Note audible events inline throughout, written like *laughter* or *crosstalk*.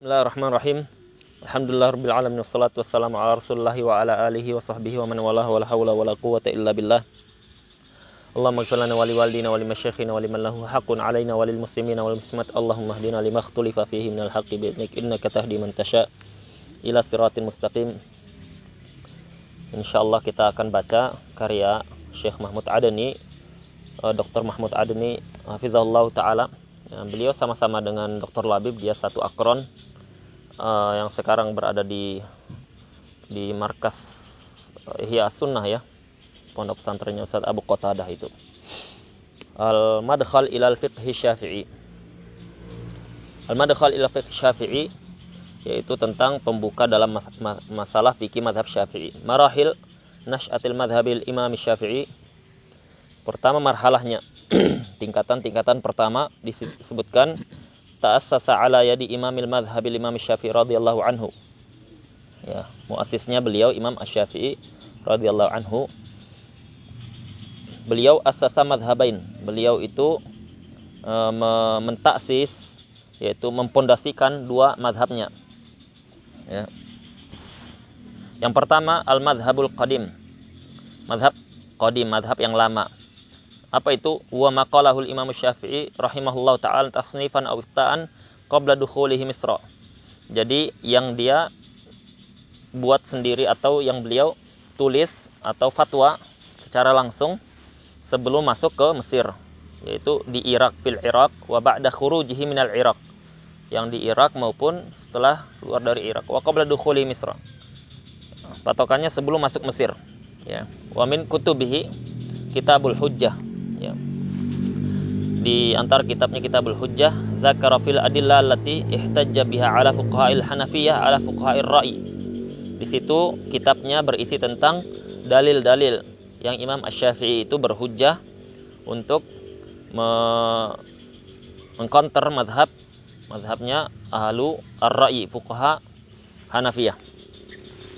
Bismillahirrahmanirrahim. Alhamdulillah rabbil alamin wassalatu wassalamu ala Rasulillah wa ala alihi wa sahbihi wa man walah wa la haula wa la quwwata illa billah. Allahumma ighfir lana wa li walidina wa li masyayikhina wa liman lahu haqqun alaina wa lil muslimina wal muslimat. Allahumma hdina lima ikhtalifa fihi minal haqqi bi idnik innaka tahdi man tasha ila siratin mustaqim. Insyaallah kita akan baca karya Syekh Mahmud Adani, uh, Dr. Mahmud Adani hafizahullah taala. Beliau sama-sama dengan Dr. Labib, dia satu akron uh, yang sekarang berada di di markas Ihya Sunnah ya pondok pesantrennya Ustaz Abu Qatadah itu. Al Madkhal ila al Fiqh Syafi'i. Al Madkhal ila Fiqh Syafi'i yaitu tentang pembuka dalam mas masalah fikih madhab Syafi'i. Marahil nash'atil madhabil Imam Syafi'i. Pertama marhalahnya. *clears throat* Tingkatan-tingkatan pertama disebutkan ta'assasa ala yadi imamil madhhabil imam syafi'i radhiyallahu anhu. Ya muasisnya beliau imam asy-syafi'i radhiyallahu anhu. Beliau asasa madhabain beliau itu e, mentaksis yaitu mempondasikan dua madhabnya ya. yang pertama al madhabul qadim. Madhab qadim madhab yang lama apa itu? Wa maqalahul Imam Syafi'i rahimahullah taala tasnifan aw qabla dukhulihi Misra. Jadi yang dia buat sendiri atau yang beliau tulis atau fatwa secara langsung sebelum masuk ke Mesir yaitu di Irak fil Irak wa ba'da khurujihi minal Irak yang di Irak maupun setelah keluar dari Irak. Wa qabla dukhuli Misra. Patokannya sebelum masuk Mesir ya. Wa min kutubihi kitabul hujjah ya. Di antara kitabnya Kitabul Hujjah, zakara fil adillah allati ihtajja biha ala fuqaha'il Hanafiyah ala fuqaha'ir ra'i. Di situ kitabnya berisi tentang dalil-dalil yang Imam Asy-Syafi'i itu berhujjah untuk me mengcounter madhab madhabnya ahlu ar-ra'i fuqaha Hanafiyah.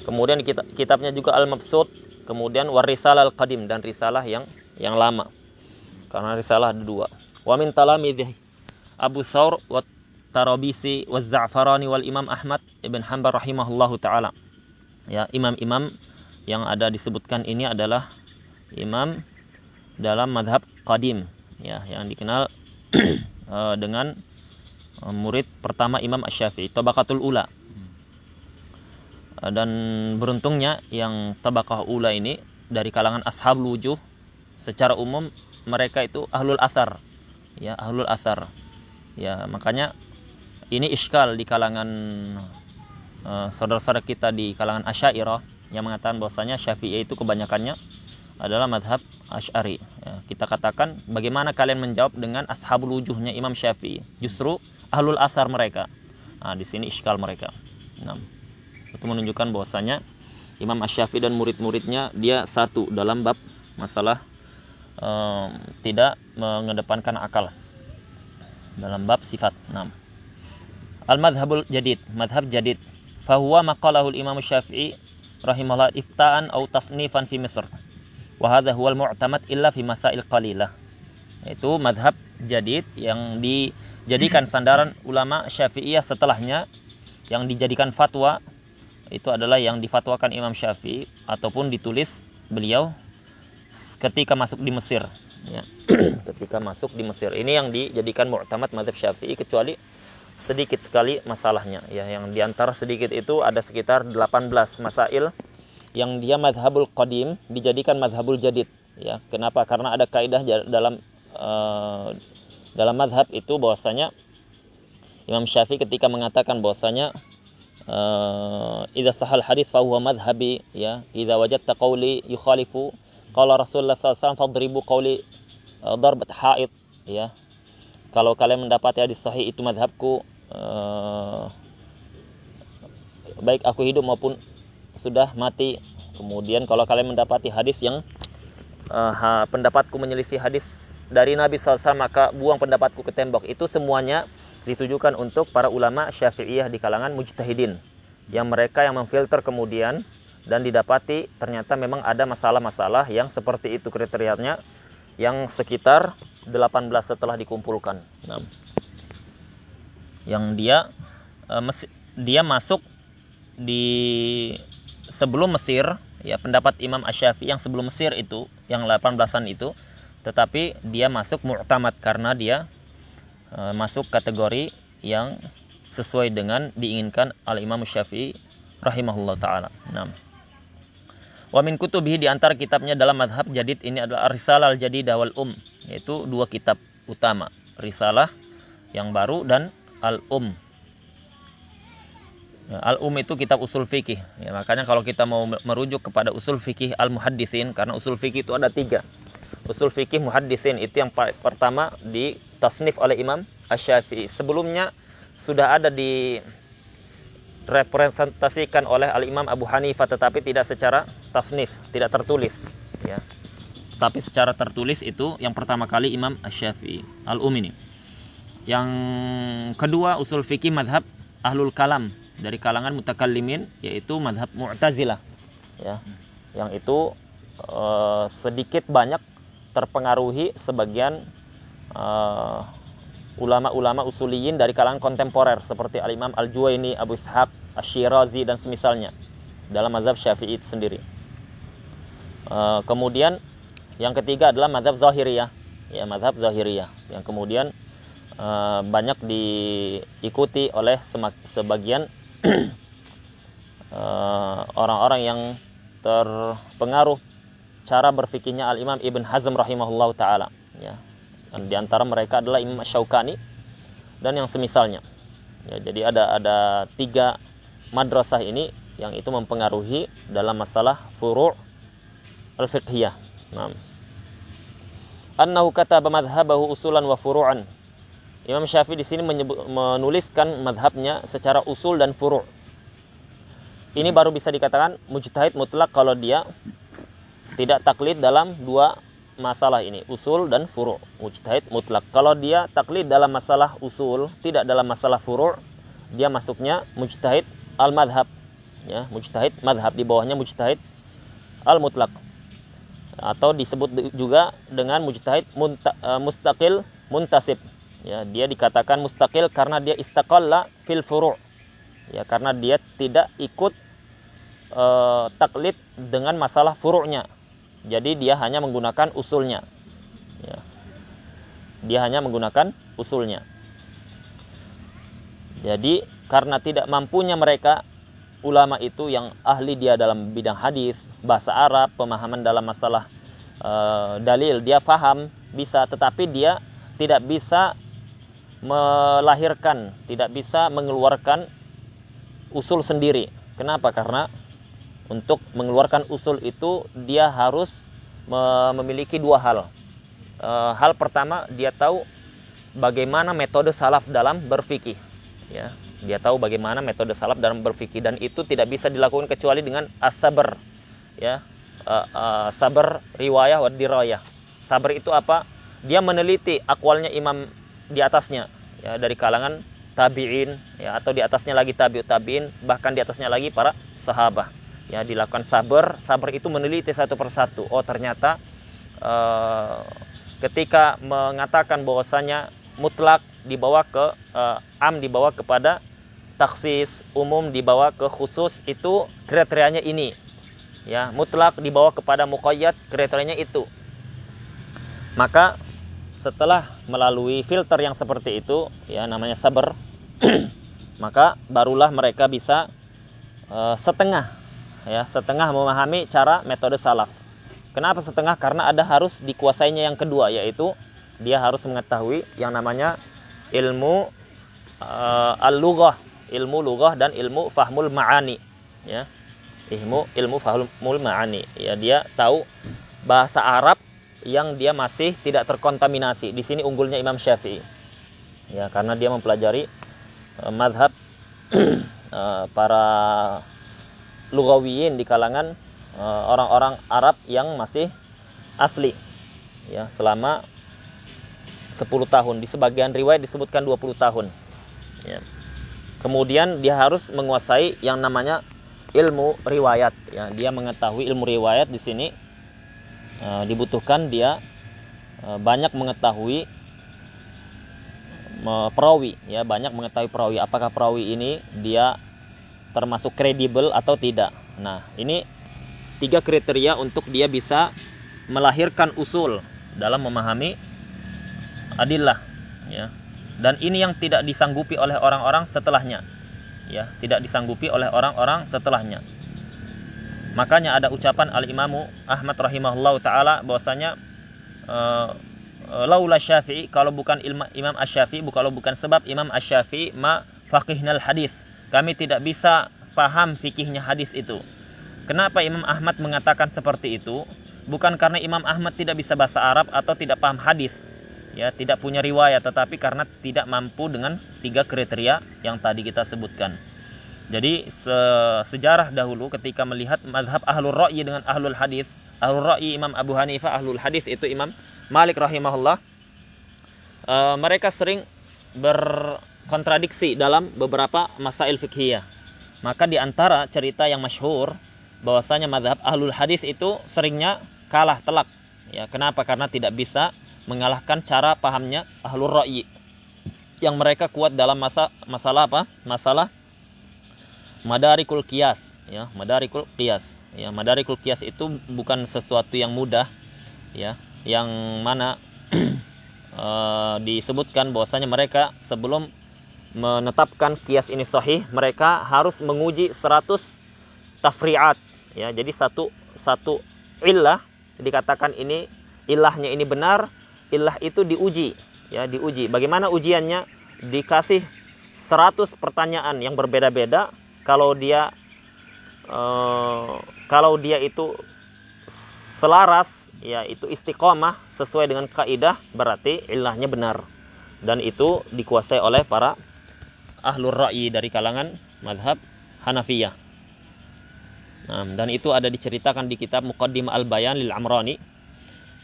Kemudian kitab, kitabnya juga Al-Mabsut, kemudian Warisalah Al-Qadim dan risalah yang yang lama. Karena risalah ada dua. Wa min talamidhi Abu Thawr wa Tarabisi wa Za'farani wal Imam Ahmad Ibn Hanbal rahimahullahu taala. Ya, imam-imam yang ada disebutkan ini adalah imam dalam madhab qadim ya yang dikenal uh, *clears throat* dengan uh, murid pertama Imam Asy-Syafi'i, Tabaqatul Ula. Dan beruntungnya yang tabaqah ula ini dari kalangan ashabul wujuh secara umum mereka itu ahlul athar. Ya ahlul athar. Ya makanya ini iskal di kalangan uh, saudara-saudara kita di kalangan asyairah yang mengatakan bahwasanya syafi'i itu kebanyakannya adalah madhab asy'ari. Ya, kita katakan bagaimana kalian menjawab dengan ashabul wujuhnya Imam Syafi'i. Justru ahlul athar mereka. Nah di sini iskal mereka. Nah, itu menunjukkan bahwasanya Imam Asy-Syafi'i dan murid-muridnya dia satu dalam bab masalah um, tidak mengedepankan akal dalam bab sifat 6. Al-madhabul jadid, madhab jadid. Fahuwa maqalahul Imam Syafi'i rahimahullah iftaan atau tasnifan fi Misr. Wa hadha huwa al-mu'tamad illa fi masail qalilah. Itu madhab jadid yang dijadikan sandaran ulama Syafi'iyah setelahnya yang dijadikan fatwa itu adalah yang difatwakan Imam Syafi'i ataupun ditulis beliau ketika masuk di Mesir ya. *clears throat* ketika masuk di Mesir. Ini yang dijadikan mu'tamad madhab syafi'i kecuali sedikit sekali masalahnya ya. Yang di antara sedikit itu ada sekitar 18 masail yang dia madhabul qadim dijadikan madhabul jadid ya. Kenapa? Karena ada kaidah dalam uh, dalam madhab itu bahwasanya Imam Syafi'i ketika mengatakan bahwasanya uh, idza sahal hadis fa huwa madhhabi ya. Idza wajadta qawli yukhalifu kalau Rasulullah SAW fadribu qawli uh, darbat haid ya. Kalau kalian mendapati hadis sahih itu madhabku uh, baik aku hidup maupun sudah mati. Kemudian kalau kalian mendapati hadis yang ha, pendapatku menyelisih hadis dari Nabi SAW maka buang pendapatku ke tembok. Itu semuanya ditujukan untuk para ulama syafi'iyah di kalangan mujtahidin. Yang mereka yang memfilter kemudian dan didapati ternyata memang ada masalah-masalah yang seperti itu kriterianya yang sekitar 18 setelah dikumpulkan. Nah, yang dia uh, dia masuk di sebelum Mesir ya pendapat Imam Asy-Syafi'i yang sebelum Mesir itu yang 18-an itu tetapi dia masuk mu'tamad karena dia uh, masuk kategori yang sesuai dengan diinginkan al Imam Syafi'i rahimahullah taala. Nah. Wa min kutubihi di antara kitabnya dalam madhab jadid ini adalah Risalah al-Jadidah wal Um, yaitu dua kitab utama, Risalah yang baru dan Al-Um Ya, Al-Um itu kitab usul fikih. Ya, makanya kalau kita mau merujuk kepada usul fikih al-muhaddisin, karena usul fikih itu ada tiga. Usul fikih muhaddisin itu yang pertama di tasnif oleh Imam Ash-Syafi'i. Sebelumnya sudah ada di representasikan oleh Al-Imam Abu Hanifah tetapi tidak secara tasnif, tidak tertulis. Ya. Tapi secara tertulis itu yang pertama kali Imam Ash-Syafi'i. Al-Um ini. Yang kedua usul fikih madhab Ahlul Kalam dari kalangan mutakallimin yaitu madhab Mu'tazilah ya yang itu uh, sedikit banyak terpengaruhi sebagian uh, ulama-ulama usuliyin dari kalangan kontemporer seperti Al-Imam Al-Juwaini, Abu Ishaq, Asy-Syirazi dan semisalnya dalam mazhab Syafi'i itu sendiri. Uh, kemudian yang ketiga adalah mazhab Zahiriyah, ya mazhab Zahiriyah. Yang kemudian uh, banyak diikuti oleh sebagian *clears throat* Eh, orang-orang uh, yang terpengaruh cara berfikirnya Al Imam Ibn Hazm rahimahullah taala. Ya dan di antara mereka adalah Imam Syaukani dan yang semisalnya. Ya jadi ada ada tiga madrasah ini yang itu mempengaruhi dalam masalah furu' al-fiqhiyah. Nah annahu kataba madhhabahu usulan wa furu'an. Imam Syafi'i di sini menyebut, menuliskan madhabnya secara usul dan furu'. Ini baru bisa dikatakan mujtahid mutlak kalau dia tidak taklid dalam dua masalah ini, usul dan furu'. Mujtahid mutlak. Kalau dia taklid dalam masalah usul, tidak dalam masalah furu', dia masuknya mujtahid al-madhab. Ya, mujtahid madhab di bawahnya mujtahid al-mutlak. Atau disebut juga dengan mujtahid eh, mustaqil muntasib ya dia dikatakan mustaqil karena dia istaqalla fil furu' ya karena dia tidak ikut uh, taklid dengan masalah furu'nya jadi dia hanya menggunakan usulnya ya. dia hanya menggunakan usulnya jadi karena tidak mampunya mereka ulama itu yang ahli dia dalam bidang hadis bahasa Arab pemahaman dalam masalah uh, dalil dia faham bisa tetapi dia tidak bisa melahirkan, tidak bisa mengeluarkan usul sendiri. Kenapa? Karena untuk mengeluarkan usul itu dia harus memiliki dua hal. E, hal pertama dia tahu bagaimana metode salaf dalam berfikih. Ya, dia tahu bagaimana metode salaf dalam berfikih dan itu tidak bisa dilakukan kecuali dengan as-sabr. Ya, e, e, sabar riwayah wa dirayah. Sabar itu apa? Dia meneliti akwalnya Imam di atasnya ya dari kalangan tabi'in ya atau di atasnya lagi tabi'ut tabi'in bahkan di atasnya lagi para sahabat ya dilakukan sabar. Sabar itu meneliti satu persatu. Oh ternyata uh, ketika mengatakan bahwasanya mutlak dibawa ke uh, am dibawa kepada taksis umum dibawa ke khusus itu kriterianya ini. Ya mutlak dibawa kepada muqayyad kriterianya itu. Maka setelah melalui filter yang seperti itu ya namanya sabar *clears throat* maka barulah mereka bisa uh, setengah ya setengah memahami cara metode salaf kenapa setengah karena ada harus dikuasainya yang kedua yaitu dia harus mengetahui yang namanya ilmu uh, al-lughah ilmu lughah dan ilmu fahmul ma'ani ya ilmu ilmu fahmul ma'ani ya dia tahu bahasa Arab yang dia masih tidak terkontaminasi. Di sini unggulnya Imam Syafi'i. Ya, karena dia mempelajari uh, madhab uh, *clears throat* para lugawiyin di kalangan eh, orang-orang uh, Arab yang masih asli. Ya, selama 10 tahun. Di sebagian riwayat disebutkan 20 tahun. Ya. Kemudian dia harus menguasai yang namanya ilmu riwayat. Ya, dia mengetahui ilmu riwayat di sini e, dibutuhkan dia e, banyak mengetahui perawi ya banyak mengetahui perawi apakah perawi ini dia termasuk kredibel atau tidak. Nah ini tiga kriteria untuk dia bisa melahirkan usul dalam memahami adillah ya. Dan ini yang tidak disanggupi oleh orang-orang setelahnya ya. Tidak disanggupi oleh orang-orang setelahnya. Makanya ada ucapan al imamu Ahmad rahimahullah taala bahwasanya uh, laula syafi'i kalau bukan ilma, Imam Asy-Syafi'i bukan sebab Imam Asy-Syafi'i ma faqihnal hadis kami tidak bisa paham fikihnya hadis itu Kenapa Imam Ahmad mengatakan seperti itu? Bukan karena Imam Ahmad tidak bisa bahasa Arab atau tidak paham hadis, ya, tidak punya riwayat, tetapi karena tidak mampu dengan tiga kriteria yang tadi kita sebutkan. Jadi se sejarah dahulu ketika melihat madhab ahlul ra'yi dengan ahlul hadis, ahlul ra'yi Imam Abu Hanifah, ahlul hadis itu Imam Malik rahimahullah, uh, mereka sering berkontradiksi dalam beberapa masail fikhiyah. Maka di antara cerita yang masyhur bahwasanya madhab ahlul hadis itu seringnya kalah telak. Ya, kenapa? Karena tidak bisa mengalahkan cara pahamnya ahlul ra'yi. Yang mereka kuat dalam masa masalah apa? Masalah madarikul kias, ya, madarikul kias. Ya, madarikul kias itu bukan sesuatu yang mudah, ya, yang mana uh, *clears throat* disebutkan bahwasanya mereka sebelum menetapkan kias ini sahih, mereka harus menguji 100 tafri'at. Ya jadi satu satu illah dikatakan ini ilahnya ini benar ilah itu diuji. Ya diuji. Bagaimana ujiannya? Dikasih 100 pertanyaan yang berbeda-beda kalau dia uh, kalau dia itu selaras ya itu istiqomah sesuai dengan kaidah berarti ilahnya benar. Dan itu dikuasai oleh para ahlur ra'i dari kalangan madhab Hanafiyah Nah, dan itu ada diceritakan di kitab Muqaddim Al-Bayan lil Amrani.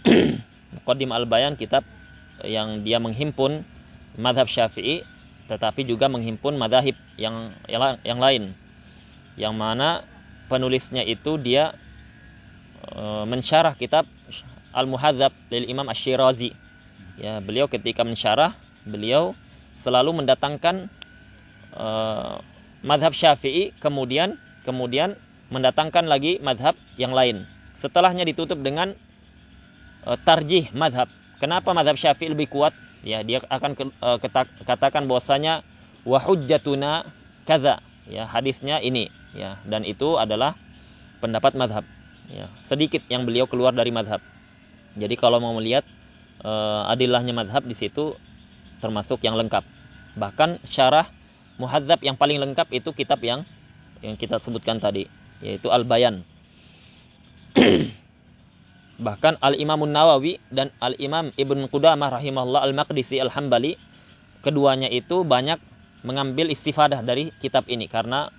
*clears throat* Muqaddim Al-Bayan kitab yang dia menghimpun madhab Syafi'i tetapi juga menghimpun madhab yang yang, yang lain. Yang mana penulisnya itu dia e, mensyarah kitab Al-Muhadzab lil Imam Asy-Syirazi. Ya, beliau ketika mensyarah, beliau selalu mendatangkan e, madhab Syafi'i kemudian kemudian mendatangkan lagi madhab yang lain. Setelahnya ditutup dengan uh, tarjih madhab. Kenapa madhab syafi'i lebih kuat? Ya, dia akan ke, uh, katakan bahwasanya wahujjatuna kaza. Ya, hadisnya ini. Ya, dan itu adalah pendapat madhab. Ya, sedikit yang beliau keluar dari madhab. Jadi kalau mau melihat uh, adilahnya madhab di situ termasuk yang lengkap. Bahkan syarah muhadzab yang paling lengkap itu kitab yang yang kita sebutkan tadi yaitu Al-Bayan. *clears throat* Bahkan Al-Imamun Nawawi dan Al-Imam Ibn Qudamah rahimahullah Al-Maqdisi Al-Hambali keduanya itu banyak mengambil istifadah dari kitab ini karena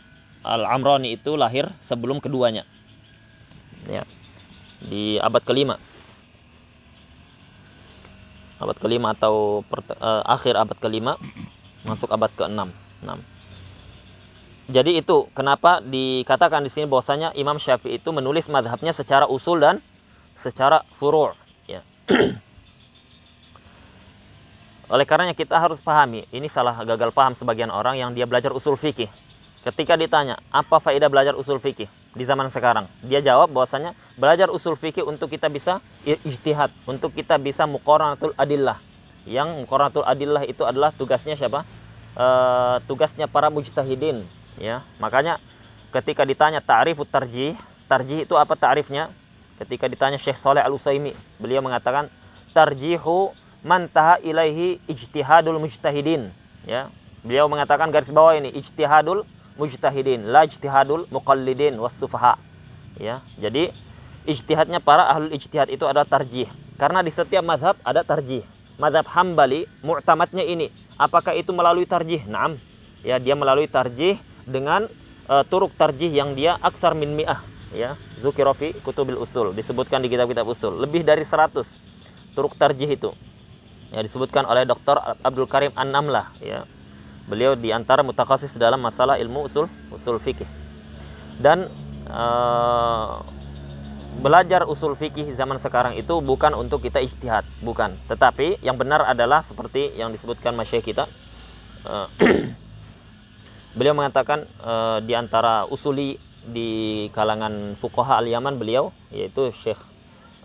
Al-Amrani itu lahir sebelum keduanya. Ya. Di abad kelima. Abad kelima atau per, uh, akhir abad kelima masuk abad keenam. 6 jadi itu kenapa dikatakan di sini bahwasanya Imam Syafi'i itu menulis madhabnya secara usul dan secara furu' ya. *clears throat* Oleh karenanya kita harus pahami, ini salah gagal paham sebagian orang yang dia belajar usul fikih. Ketika ditanya, apa faedah belajar usul fikih di zaman sekarang? Dia jawab bahwasanya belajar usul fikih untuk kita bisa ijtihad, untuk kita bisa muqaranatul adillah. Yang muqaranatul adillah itu adalah tugasnya siapa? E, tugasnya para mujtahidin, ya. Makanya ketika ditanya ta'rifut tarjih tarjih itu apa ta'rifnya? Ketika ditanya Syekh Saleh Al Utsaimin beliau mengatakan tarjihu man taha ilaihi ijtihadul mujtahidin. Ya. Beliau mengatakan garis bawah ini ijtihadul mujtahidin la ijtihadul muqallidin wasufaha ya. Jadi ijtihadnya para ahli ijtihad itu adalah tarjih. Karena di setiap madhab ada tarjih. Madhab hambali mu'tamadnya ini apakah itu melalui tarjih? Naam. Ya dia melalui tarjih dengan uh, turuk tarjih yang dia aksar min mi'ah ya. Zukirofi kutubil usul. Disebutkan di kitab-kitab usul. Lebih dari 100 turuk tarjih itu. Ya disebutkan oleh Dr. Abdul Karim An-Namlah ya. Beliau di antara mutakhasis dalam masalah ilmu usul usul fikih. Dan uh, belajar usul fikih zaman sekarang itu bukan untuk kita ijtihad, bukan. Tetapi yang benar adalah seperti yang disebutkan masyayikh kita. Uh, *clears throat* beliau mengatakan uh, di antara usuli di kalangan fuqaha al-Yaman beliau yaitu Syekh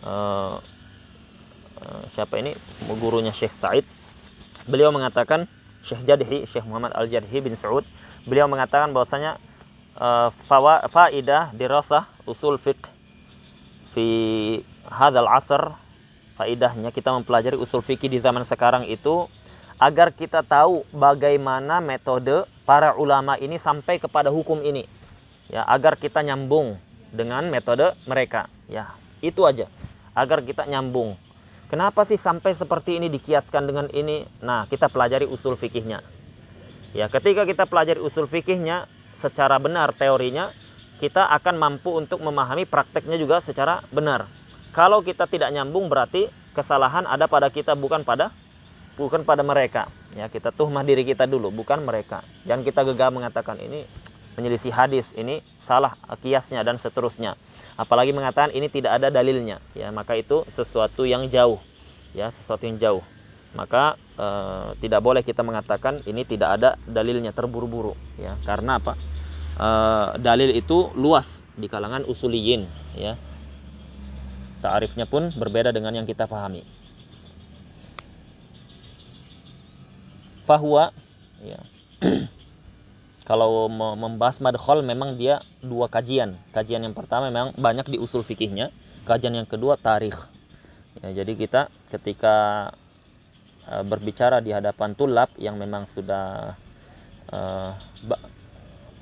uh, siapa ini gurunya Syekh Said. Beliau mengatakan Syekh Jadhi, Syekh Muhammad Al-Jadhi bin Saud, beliau mengatakan bahwasanya uh, faidah dirasah usul fiqh fi hadal asr faidahnya kita mempelajari usul fikih di zaman sekarang itu agar kita tahu bagaimana metode para ulama ini sampai kepada hukum ini. Ya agar kita nyambung dengan metode mereka. Ya itu aja. Agar kita nyambung. Kenapa sih sampai seperti ini dikiaskan dengan ini? Nah kita pelajari usul fikihnya. Ya ketika kita pelajari usul fikihnya secara benar teorinya kita akan mampu untuk memahami prakteknya juga secara benar. Kalau kita tidak nyambung berarti kesalahan ada pada kita bukan pada bukan pada mereka. Ya, kita tuhmah diri kita dulu, bukan mereka. Jangan kita gegah mengatakan ini menyelisih hadis, ini salah kiasnya dan seterusnya. Apalagi mengatakan ini tidak ada dalilnya, ya, maka itu sesuatu yang jauh. Ya, sesuatu yang jauh. Maka e, tidak boleh kita mengatakan ini tidak ada dalilnya terburu-buru, ya. Karena apa? Uh, dalil itu luas di kalangan usuliyin ya. Ta'arifnya pun berbeda dengan yang kita pahami. Fahuwa ya. *clears throat* Kalau membahas madkhal memang dia dua kajian. Kajian yang pertama memang banyak di usul fikihnya, kajian yang kedua tarikh. Ya, jadi kita ketika uh, berbicara di hadapan tulab yang memang sudah uh,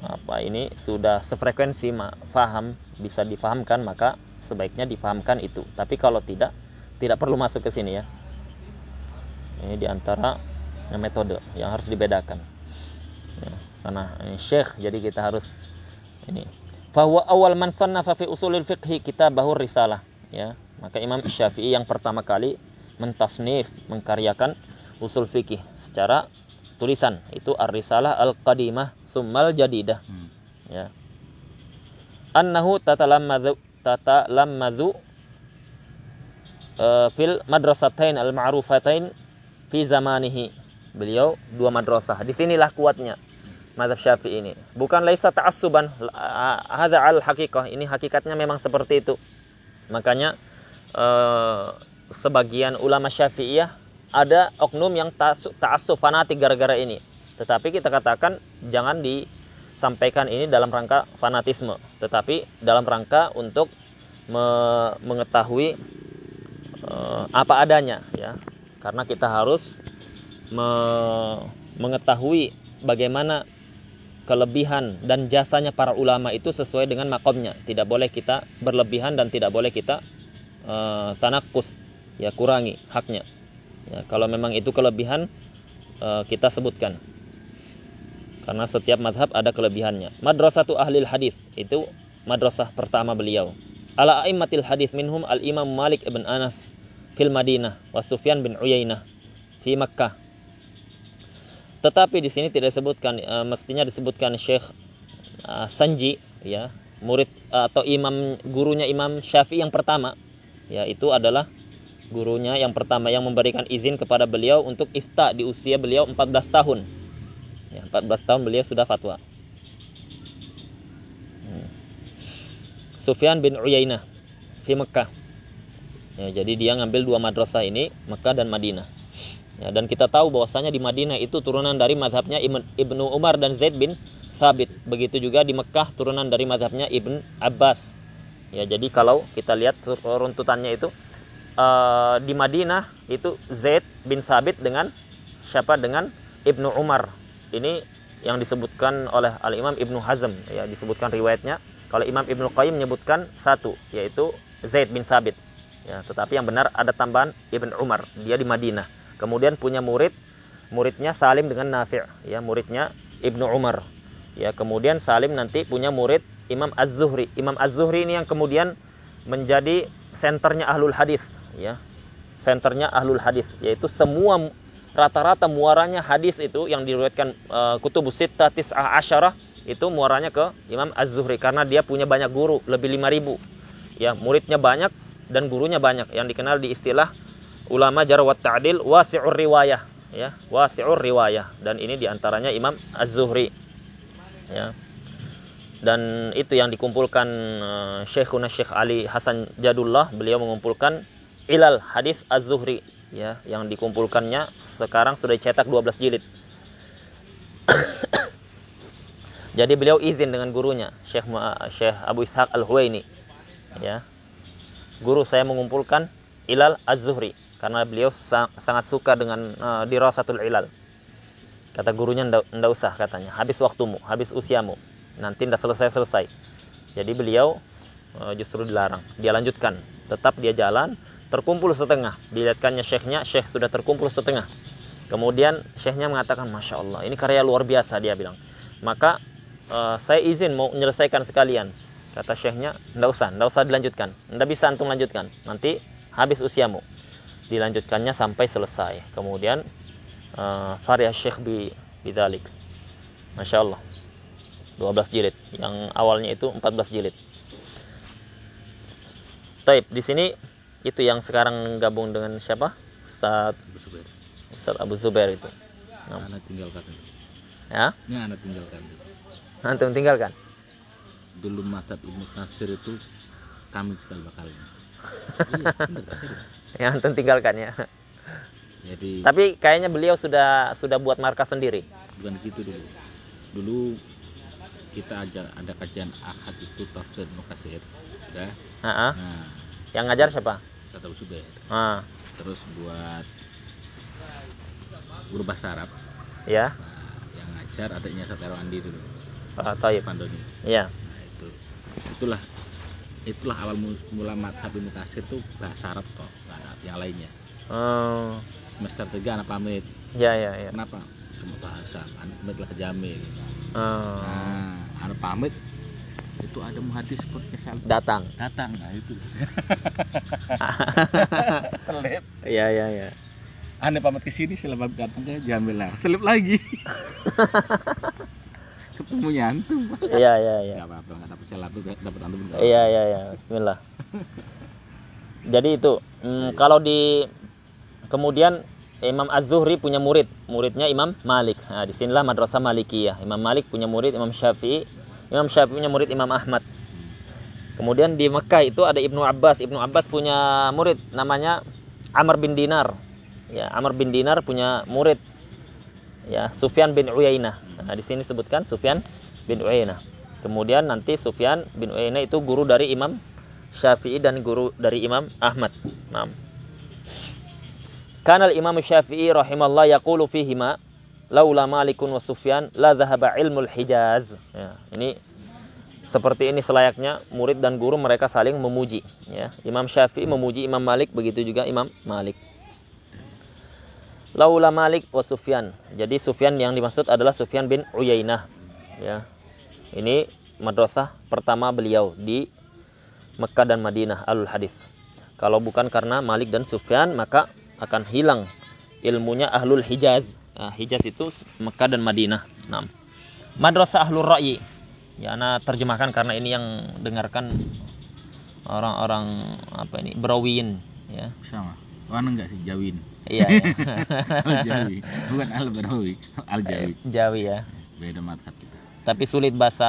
apa ini sudah sefrekuensi faham bisa difahamkan maka sebaiknya dipahamkan itu. Tapi kalau tidak tidak perlu masuk ke sini ya. Ini di antara metode yang harus dibedakan. Ya, karena ini syekh jadi kita harus ini. Bahwa awal man sannafa fi usulil fiqhi bahur risalah. Ya maka Imam Syafi'i yang pertama kali mentasnif mengkaryakan usul fikih secara tulisan. Itu ar-risalah al-qadimah summal jadidah. Hmm. Ya. Annahu tatalammadhu tatalammadhu uh, fil madrasatain al-ma'rufatain fi zamanihi. Beliau dua madrasah. Di sinilah kuatnya mazhab Syafi'i ini. Bukan laisa ta'assuban, hadza al haqiqah. Ini hakikatnya memang seperti itu. Makanya uh, sebagian ulama Syafi'iyah ada oknum yang ta'assub fanatik gara-gara ini tetapi kita katakan jangan disampaikan ini dalam rangka fanatisme, tetapi dalam rangka untuk me mengetahui uh, apa adanya ya. Karena kita harus me mengetahui bagaimana kelebihan dan jasanya para ulama itu sesuai dengan makomnya. Tidak boleh kita berlebihan dan tidak boleh kita uh, tanakus ya kurangi haknya. Ya, kalau memang itu kelebihan uh, kita sebutkan karena setiap madhab ada kelebihannya. Madrasatu ahlil hadis itu madrasah pertama beliau. Ala aimmatil hadis minhum al Imam Malik ibn Anas fil Madinah wa Sufyan bin Uyainah fi Makkah. Tetapi di sini tidak disebutkan uh, mestinya disebutkan Syekh uh, Sanji ya, murid uh, atau imam gurunya Imam Syafi'i yang pertama ya itu adalah gurunya yang pertama yang memberikan izin kepada beliau untuk ifta di usia beliau 14 tahun Ya, 14 tahun beliau sudah fatwa. Hmm. Sufyan bin Uyainah di Mekah. Ya, jadi dia ngambil dua madrasah ini, Mekah dan Madinah. Ya, dan kita tahu bahwasanya di Madinah itu turunan dari madhabnya Ibnu Umar dan Zaid bin Sabit. Begitu juga di Mekah turunan dari madhabnya Ibn Abbas. Ya, jadi kalau kita lihat runtutannya itu uh, di Madinah itu Zaid bin Sabit dengan siapa dengan Ibnu Umar ini yang disebutkan oleh Al Imam Ibnu Hazm ya disebutkan riwayatnya. Kalau Imam Ibnu Qayyim menyebutkan satu yaitu Zaid bin Sabit ya tetapi yang benar ada tambahan Ibn Umar. Dia di Madinah. Kemudian punya murid muridnya Salim dengan Nafi' ya muridnya Ibnu Umar. Ya kemudian Salim nanti punya murid Imam Az-Zuhri. Imam Az-Zuhri ini yang kemudian menjadi senternya ahlul hadis ya. Senternya ahlul hadis yaitu semua rata-rata muaranya hadis itu yang diriwayatkan uh, kutubus sittah tis'ah asyarah itu muaranya ke Imam Az-Zuhri karena dia punya banyak guru, lebih 5000. Ya, muridnya banyak dan gurunya banyak yang dikenal di istilah ulama jarwat ta'dil wasi'ur riwayah ya, wasi'ur riwayah dan ini di antaranya Imam Az-Zuhri. Ya. Dan itu yang dikumpulkan uh, Syekhuna Syekh Ali Hasan Jadullah, beliau mengumpulkan ilal hadis Az-Zuhri ya, yang dikumpulkannya sekarang sudah dicetak 12 jilid. *coughs* Jadi beliau izin dengan gurunya, Syekh Syekh Abu Ishaq Al-Huwaini. Ya. Guru saya mengumpulkan Ilal Az-Zuhri karena beliau sangat suka dengan uh, dirasatul ilal. Kata gurunya ndak usah katanya, habis waktumu, habis usiamu. Nanti ndak selesai-selesai. Jadi beliau uh, justru dilarang. Dia lanjutkan, tetap dia jalan, terkumpul setengah. Dilihatkannya syekhnya, syekh sudah terkumpul setengah. Kemudian syekhnya mengatakan, Masya Allah, ini karya luar biasa, dia bilang. Maka uh, saya izin mau menyelesaikan sekalian. Kata syekhnya, ndak usah, ndak usah dilanjutkan. Ndak bisa antum lanjutkan. Nanti habis usiamu. Dilanjutkannya sampai selesai. Kemudian uh, Faria Syekh bi bidalik. Masya Allah. 12 jilid. Yang awalnya itu 14 jilid. Taib, di sini itu yang sekarang gabung dengan siapa? Ustaz Abu Zubair. Ustaz Abu Zubair itu. Nah. Anak tinggalkan. Ya? Ini anak tinggalkan. Antum tinggalkan? Dulu mata Ibnu Nasir itu kami sekali bakalnya. *laughs* iya, yang antum tinggalkan ya. Jadi Tapi kayaknya beliau sudah sudah buat markas sendiri. Bukan gitu dulu. Dulu kita aja ada kajian ahad itu tafsir Nukasir. Sudah. Uh -huh. Nah, yang ngajar siapa? Ustaz Abu Subair. Ah. Terus buat guru bahasa Arab. Ya. Nah, yang ngajar adanya Satero Andi dulu. Uh, Taib. Pandoni. Iya. Nah, itu. Itulah itulah awal mula madhab Ibnu Katsir tuh bahasa Arab toh, yang lainnya. Oh. Semester 3 anak pamit. Iya, iya, iya. Kenapa? Cuma bahasa, anak pamit lah ke Jamil. Oh. Nah, anak pamit itu ada muhadis spesial datang. Datang nah itu. *laughs* Selip. Iya iya iya. Anda pamit ke sini selama datang ke Jamil lah. Selip lagi. *laughs* Ketemunya antum iya iya iya. Nggak apa-apa nggak dapat selap dapat antum iya iya iya. Bismillah. *laughs* Jadi itu mm, kalau di kemudian Imam Az-Zuhri punya murid. Muridnya Imam Malik. Nah di sinilah madrasah Malikiyah. Imam Malik punya murid Imam Syafi'i Imam Syafi'i punya murid Imam Ahmad kemudian di Mekah itu ada Ibnu Abbas Ibnu Abbas punya murid namanya Amr bin Dinar ya Amr bin Dinar punya murid ya Sufyan bin Uyainah. Nah, di sini sebutkan Sufyan bin Uyainah. Kemudian nanti Sufyan bin Uyainah itu guru dari Imam Syafi'i dan guru dari Imam Ahmad. Nah. Karena Imam Syafi'i rahimallah yaqulu fihima laula Malikun wa Sufyan la dhahaba ilmul Hijaz. Ya, ini seperti ini selayaknya murid dan guru mereka saling memuji ya. Imam Syafi'i memuji Imam Malik begitu juga Imam Malik. Laula Malik wa Sufyan. Jadi Sufyan yang dimaksud adalah Sufyan bin Uyainah. Ya. Ini madrasah pertama beliau di Mekah dan Madinah Alul Hadis. Kalau bukan karena Malik dan Sufyan maka akan hilang ilmunya Ahlul Hijaz. Nah, Hijaz itu Mekah dan Madinah. Nah. Madrasah Ahlul Ra'yi. Ya, ana terjemahkan karena ini yang dengarkan orang-orang apa ini Brawiyin ya. Sama. Mana enggak sih Jawin? Iya, iya. *laughs* Al-Jawi, bukan Al-Barawi, Al-Jawi. Jawi ya. Beda madhab kita. Tapi sulit bahasa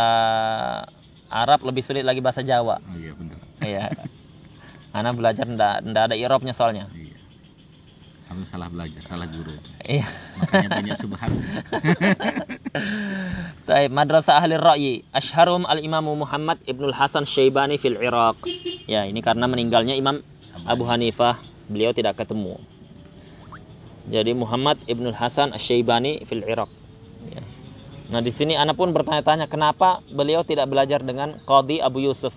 Arab, lebih sulit lagi bahasa Jawa. Oh iya benar. Iya. Ana belajar ndak ndak ada irobnya soalnya. Iya. Kamu salah belajar, salah guru. Iya. Makanya banyak subhan. *laughs* Taib Madrasah Ahli Ra'yi Ashharum Al-Imamu Muhammad Ibnul Hasan Syaibani fil Iraq. Ya, ini karena meninggalnya Imam Abu Hanifah, beliau tidak ketemu. Jadi Muhammad Ibnu Hasan Asy-Syaibani fil Iraq. Ya. Nah, di sini anak pun bertanya-tanya kenapa beliau tidak belajar dengan Qadi Abu Yusuf.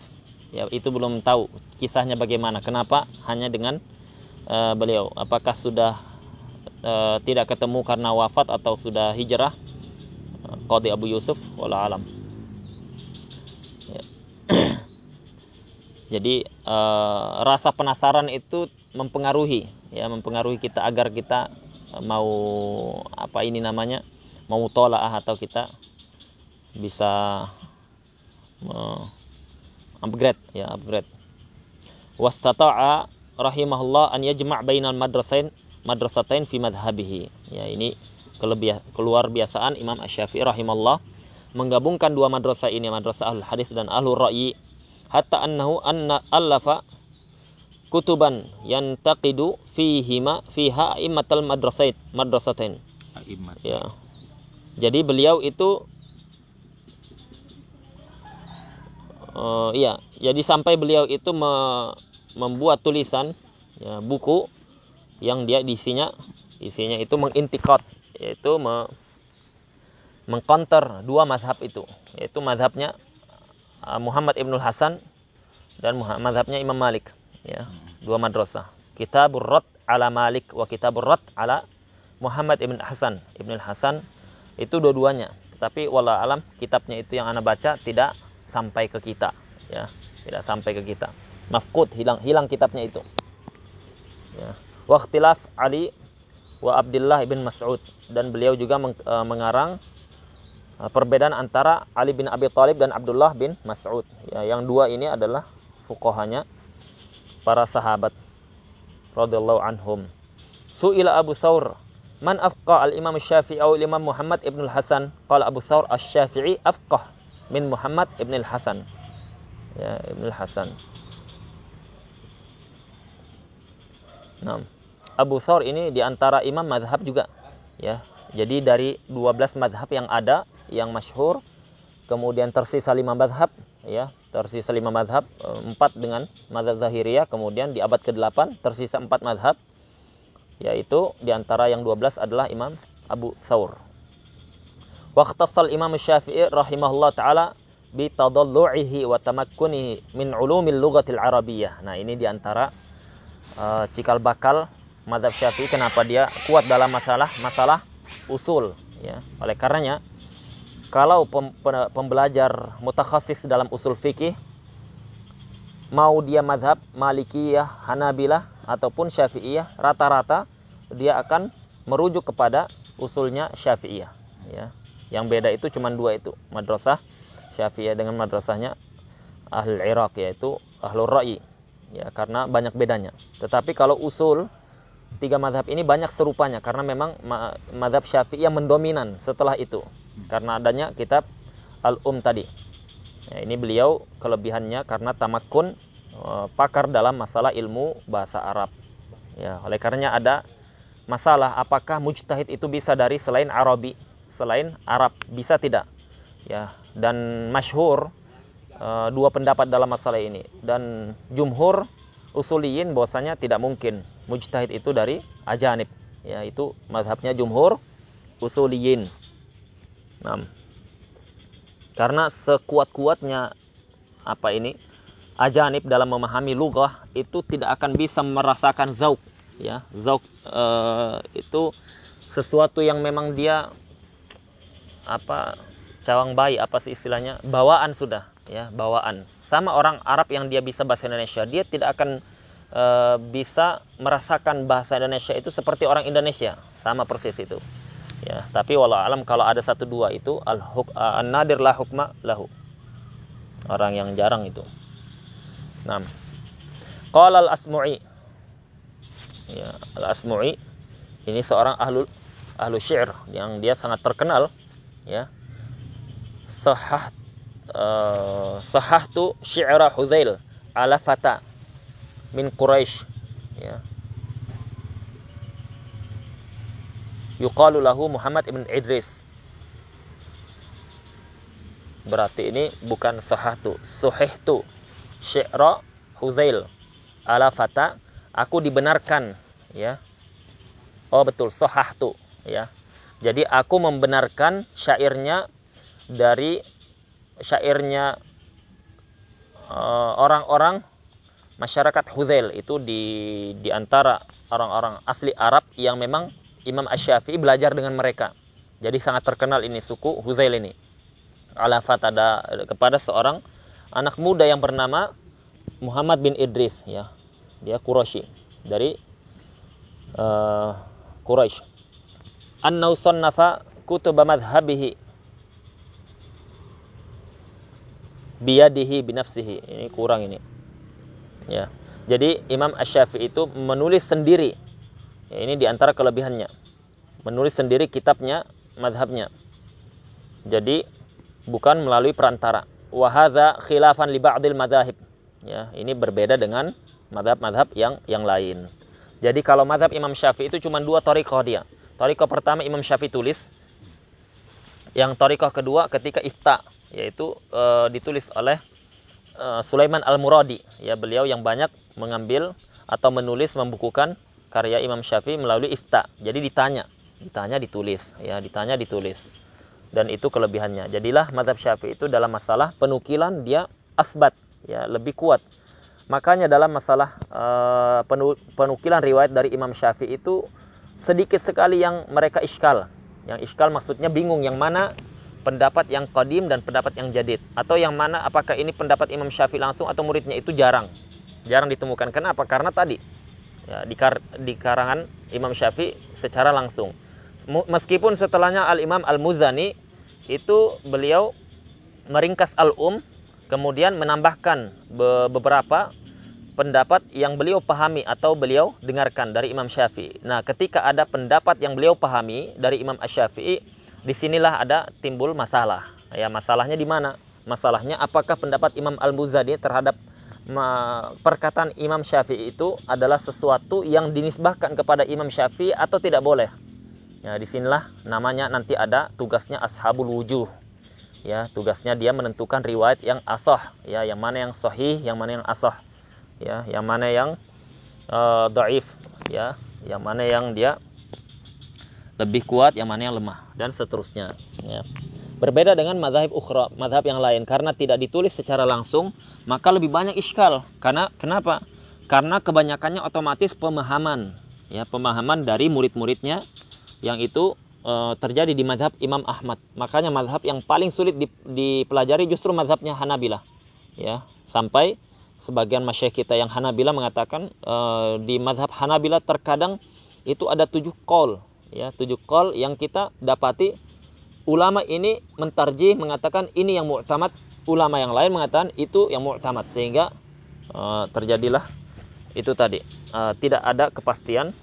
Ya, itu belum tahu kisahnya bagaimana. Kenapa hanya dengan uh, beliau? Apakah sudah uh, tidak ketemu karena wafat atau sudah hijrah? Uh, Qadi Abu Yusuf wala alam. Ya. *clears throat* Jadi uh, rasa penasaran itu mempengaruhi ya mempengaruhi kita agar kita eh, mau apa ini namanya mau tolaah atau kita bisa uh, upgrade ya upgrade wastata'a rahimahullah an yajma' bainal madrasain madrasatain fi madhhabihi. Ya, ini keluar biasaan Imam Asy-Syafi'i rahimahullah menggabungkan dua madrasah ini, madrasah Ahlul Hadis dan Ahlul Ra'yi, hatta annahu anna allafa kutuban yantaqidu fihima fiha immatal madrasait madrasatain. Ya. Jadi beliau itu uh, iya, jadi sampai beliau itu me, membuat tulisan ya, buku yang dia isinya isinya itu mengintikot yaitu me, mengcounter dua mazhab itu yaitu mazhabnya uh, Muhammad Ibnul Hasan dan mazhabnya Imam Malik ya dua madrasah. Kitabur Rad ala Malik wa Kitabur Rad ala Muhammad Ibn Hasan. Ibnul Hasan itu dua-duanya. Tetapi wala alam kitabnya itu yang anda baca tidak sampai ke kita ya tidak sampai ke kita mafqud hilang hilang kitabnya itu. Ya. Waqtilaf Ali wa Abdullah ibn Mas'ud. Dan beliau juga meng, e, mengarang e, perbedaan antara Ali bin Abi Thalib dan Abdullah bin Mas'ud. Ya yang dua ini adalah fuqahanya para sahabat radhiyallahu anhum. Suila Abu Thawr man afqa al Imam Syafi'i atau Imam Muhammad ibn al Hasan qala Abu Thawr asy-Syafi'i afqah min Muhammad ibn al-Hasan. Ya, ibn al-Hasan. Nah, Abu Thawr ini di antara imam madhab juga. Ya, jadi dari 12 madhab yang ada, yang masyhur, kemudian tersisa 5 madhab, ya, tersisa 5 madhab, 4 dengan madhab Zahiriyah, kemudian di abad ke-8 tersisa 4 madhab, yaitu di antara yang 12 adalah Imam Abu Thawr. Waqtasal Imam Syafi'i rahimahullah taala bi tadallu'ihi wa tamakkunihi min ulumil lughatil arabiyyah. Nah, ini di antara uh, cikal bakal mazhab Syafi'i kenapa dia kuat dalam masalah masalah usul ya. Oleh karenanya kalau pem, pembelajar mutakhasis dalam usul fikih mau dia madhab Malikiyah, Hanabilah ataupun Syafi'iyah, rata-rata dia akan merujuk kepada usulnya Syafi'iyah ya. Yang beda itu cuma dua itu, madrasah Syafi'iyah dengan madrasahnya Ahlul Iraq yaitu Ahlul Ra'i. Ya, karena banyak bedanya. Tetapi kalau usul tiga madhab ini banyak serupanya karena memang madhab Syafi'iyah mendominan setelah itu. Karena adanya kitab Al-Um tadi. Ya, ini beliau kelebihannya karena tamakun uh, pakar dalam masalah ilmu bahasa Arab. Ya, oleh karenanya ada masalah apakah mujtahid itu bisa dari selain Arabi selain Arab bisa tidak ya dan masyhur uh, dua pendapat dalam masalah ini. Dan jumhur usuliyin bahwasanya tidak mungkin mujtahid itu dari ajanib ya itu mazhabnya jumhur usuliyin. Nah, karena sekuat-kuatnya apa ini ajanib dalam memahami lugah itu tidak akan bisa merasakan zauk ya. Zauk uh, itu sesuatu yang memang dia apa cawang bayi apa sih istilahnya bawaan sudah ya bawaan. Sama orang Arab yang dia bisa bahasa Indonesia dia tidak akan e, bisa merasakan bahasa Indonesia itu seperti orang Indonesia. Sama persis itu. Ya tapi walau alam kalau ada satu dua itu al huk an nadir la hukma lahu. Orang yang jarang itu. Nah qala al asmu'i ya al asmu'i ini seorang ahlu ahlu syair yang dia sangat terkenal ya. Sahah uh, sahahtu syi'ra Hudzail ala fata min Quraisy ya. Yuqalu lahu Muhammad ibn Idris. Berarti ini bukan sahahtu suhihtu syi'ra Hudzail ala fata aku dibenarkan ya. Oh betul sahahtu ya. Jadi aku membenarkan syairnya dari syairnya eh, orang-orang masyarakat Huzail itu di di antara orang-orang asli Arab yang memang Imam Asy-Syafi'i belajar dengan mereka. Jadi sangat terkenal ini suku Huzail ini. Alafat ada kepada seorang anak muda yang bernama Muhammad bin Idris ya. Dia Quraisy dari uh, Quraisy annau sannafa kutub madhhabihi biyadihi binafsihi ini kurang ini ya Jadi Imam Asy-Syafi'i itu menulis sendiri. Ya, ini di antara kelebihannya. Menulis sendiri kitabnya, madhabnya. Jadi bukan melalui perantara. Wahada khilafan li ba'dil madhahib. Ya, ini berbeda dengan madhab-madhab yang yang lain. Jadi kalau madhab Imam Syafi'i itu cuma dua torikoh dia. Torikoh pertama Imam Syafi'i tulis. Yang torikoh kedua ketika ifta. Yaitu e, ditulis oleh e, Sulaiman Al-Muradi. Ya, beliau yang banyak mengambil atau menulis membukukan karya Imam Syafi'i melalui ifta. Jadi ditanya, ditanya ditulis, ya, ditanya ditulis. Dan itu kelebihannya. Jadilah madhab Syafi'i itu dalam masalah penukilan dia asbat, ya, lebih kuat. Makanya dalam masalah uh, penukilan riwayat dari Imam Syafi'i itu sedikit sekali yang mereka iskal. Yang iskal maksudnya bingung yang mana pendapat yang qadim dan pendapat yang jadid atau yang mana apakah ini pendapat Imam Syafi'i langsung atau muridnya itu jarang jarang ditemukan. Kenapa? Karena tadi ya, di, kar di karangan Imam Syafi'i secara langsung. Meskipun setelahnya Al Imam Al Muzani itu beliau meringkas Al Um, kemudian menambahkan be beberapa pendapat yang beliau pahami atau beliau dengarkan dari Imam Syafi'i. Nah, ketika ada pendapat yang beliau pahami dari Imam Asy-Syafi'i, di sinilah ada timbul masalah. Ya, masalahnya di mana? Masalahnya apakah pendapat Imam Al-Muzani terhadap perkataan Imam Syafi'i itu adalah sesuatu yang dinisbahkan kepada Imam Syafi'i atau tidak boleh. Ya, di sinilah namanya nanti ada tugasnya ashabul wujuh. Ya, tugasnya dia menentukan riwayat yang asoh, ya, yang mana yang sahih, yang mana yang asoh, ya, yang mana yang uh, dhaif, ya, yang mana yang dia lebih kuat, yang mana yang lemah dan seterusnya, ya. Berbeda dengan madhab ukhra, madhab yang lain. Karena tidak ditulis secara langsung, maka lebih banyak iskal. Karena kenapa? Karena kebanyakannya otomatis pemahaman. ya Pemahaman dari murid-muridnya yang itu e, terjadi di madhab Imam Ahmad. Makanya madhab yang paling sulit dipelajari justru madhabnya Hanabilah. Ya, sampai sebagian masyayikh kita yang Hanabila mengatakan e, di madhab Hanabila terkadang itu ada tujuh kol ya tujuh kol yang kita dapati ulama ini mentarjih mengatakan ini yang mu'tamad, ulama yang lain mengatakan itu yang mu'tamad sehingga uh, terjadilah itu tadi. Uh, tidak ada kepastian